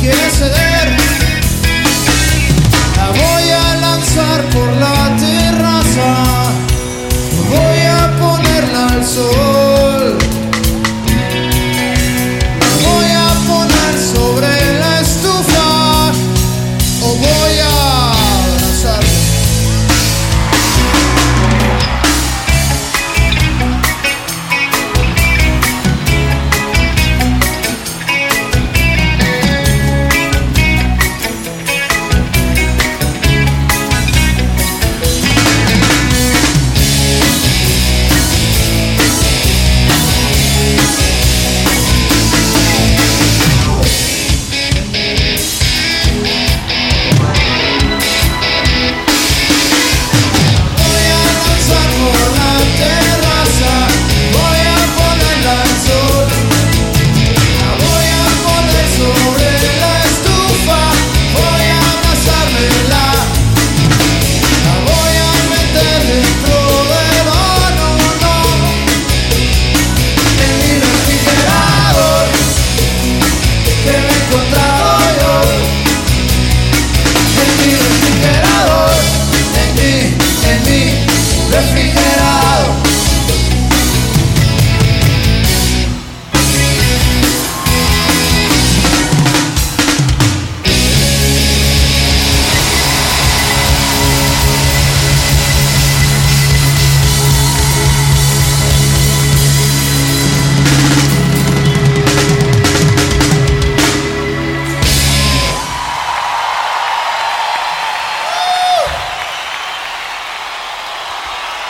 quiere ceder. La voy a lanzar por la terraza, voy a ponerla al sol.